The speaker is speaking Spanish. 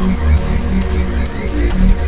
I'm gonna go to the next one.